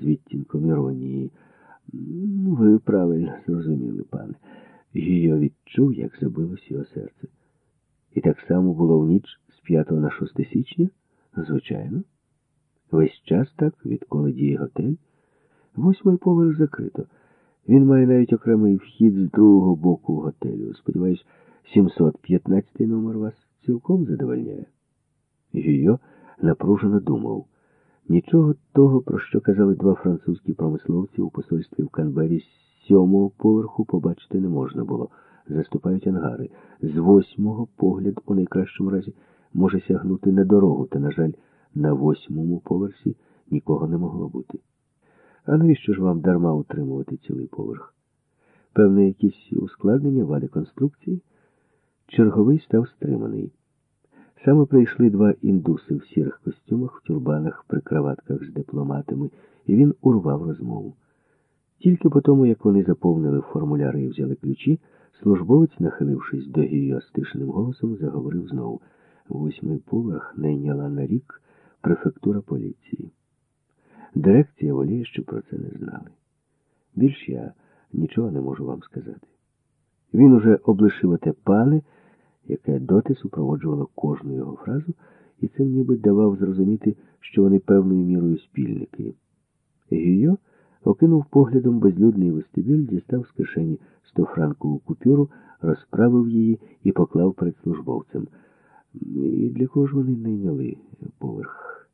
з відтінком іронії. «Ну, Ви правильно зрозуміли, пане. Гіо відчув, як забилось його серце. І так само було в ніч з 5 на 6 січня? Звичайно. Весь час так, відколи діє готель. Восьмий поверх закрито. Він має навіть окремий вхід з другого боку готелю. Сподіваюсь, 715 номер вас цілком задовольняє. Гіо напружено думав. Нічого того, про що казали два французькі промисловці у посольстві в Канбері з сьомого поверху побачити не можна було. Заступають ангари. З восьмого погляд, у найкращому разі, може сягнути на дорогу, та, на жаль, на восьмому поверсі нікого не могло бути. А навіщо ж вам дарма утримувати цілий поверх? Певне, якісь ускладнення, вади конструкції? Черговий став стриманий. Саме прийшли два індуси в сірих костюмах, в тюрбанах, при краватках з дипломатами, і він урвав розмову. Тільки по тому, як вони заповнили формуляри і взяли ключі, службовець, нахилившись до Гіо стишеним голосом, заговорив знову. Восьмий поверх найняла на рік префектура поліції. Дирекція воліє, щоб про це не знали. Більш я нічого не можу вам сказати. Він уже облишив оте пане, яке доти супроводжувало кожну його фразу, і цим ніби давав зрозуміти, що вони певною мірою спільники. Гійо окинув поглядом безлюдний вестибюль, дістав з кишені стофранкову купюру, розправив її і поклав перед службовцем. І для кого ж вони найняли поверх?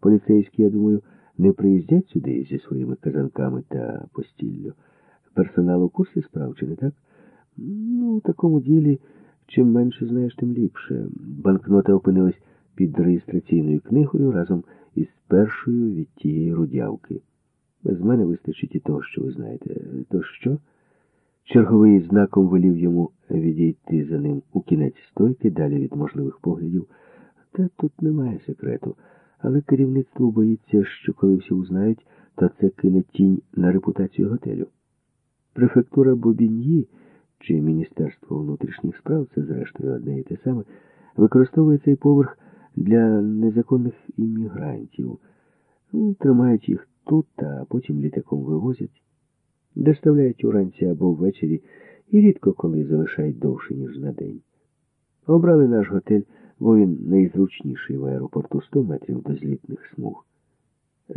Поліцейські, я думаю, не приїздять сюди зі своїми казанками та постіллю. Персонал у курсі справ, чи не так? Ну, у такому ділі, чим менше знаєш, тим ліпше. Банкнота опинилась під реєстраційною книгою разом із першою від тієї рудявки. З мене вистачить і того, що ви знаєте. То що? Черговий знаком велів йому відійти за ним у кінець стойки, далі від можливих поглядів. Та тут немає секрету. Але керівництво боїться, що коли всі узнають, то це кине тінь на репутацію готелю. Префектура Бобін'ї чи Міністерство внутрішніх справ, це зрештою одне і те саме, використовує цей поверх для незаконних іммігрантів. Ну, Тримають їх тут, а потім літаком вивозять, доставляють уранці або ввечері і рідко коли залишають довше, ніж на день. Обрали наш готель, бо він найзручніший в аеропорту 100 метрів до злітних смуг.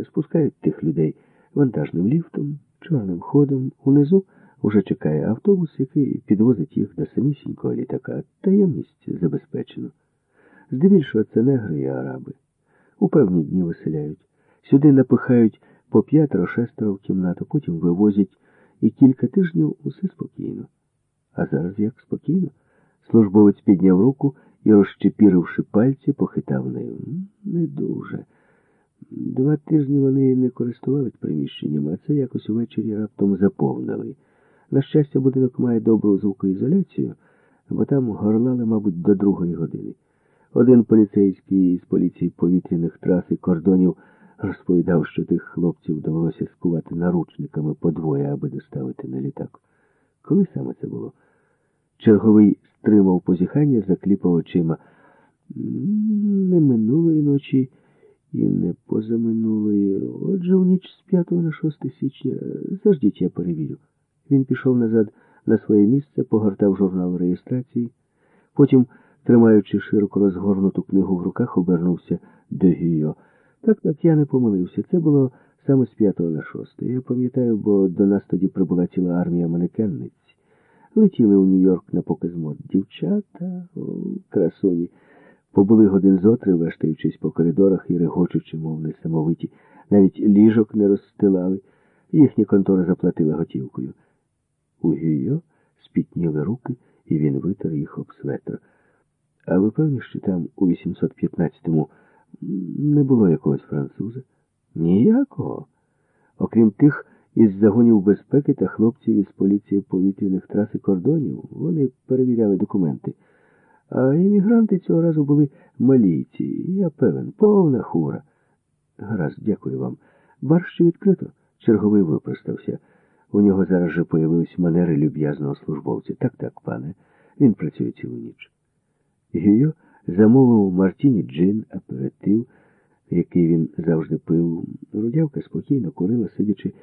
Спускають тих людей вантажним ліфтом, чорним ходом. Унизу уже чекає автобус, який підвозить їх до самісінького літака. Таємність забезпечено. Здебільшого це негри і араби. У певні дні виселяють. Сюди напихають по п'ятеро-шестеро в кімнату, потім вивозять, і кілька тижнів усе спокійно. А зараз як спокійно? Службовець підняв руку і, розчепіривши пальці, похитав нею. Не дуже. Два тижні вони не користувались приміщенням, а це якось увечері раптом заповнили. На щастя, будинок має добру звукоізоляцію, бо там горлали, мабуть, до другої години. Один поліцейський із поліції повітряних трас і кордонів розповідав, що тих хлопців довелося скувати наручниками по двоє, аби доставити на літак. Коли саме це було? Черговий стримав позіхання, закліпав очима. Не минулої ночі і не позаминулої. Отже, в ніч з 5 на 6 січня. Заждіть, я перевірю. Він пішов назад на своє місце, погортав журнал реєстрації. Потім, тримаючи широко розгорнуту книгу в руках, обернувся до Гіо. Так, так, я не помилився. Це було саме з 5 на 6. Я пам'ятаю, бо до нас тоді прибула ціла армія манекенниць. Летіли у Нью-Йорк на показ мод дівчата, красуні. Побули годин зотри, вештаючись по коридорах і регочучи, мов несамовиті. Навіть ліжок не розстилали. Їхні контори заплатили готівкою. У Гюйо спітніли руки, і він витер їх об светр. А ви певні, що там у 815-му не було якогось француза? Ніякого. Окрім тих із загонів безпеки та хлопців із поліції повітряних трас і кордонів, вони перевіряли документи. А іммігранти цього разу були малійці. Я певен, повна хура. Гаразд, дякую вам. Бар ще відкрито. Черговий випростався. У нього зараз же появились манери люб'язного службовця. Так, так, пане. Він працює цілу ніч. Гіо замовив Мартіні джин, аперитив, який він завжди пив, рудявка спокійно курила, сидячи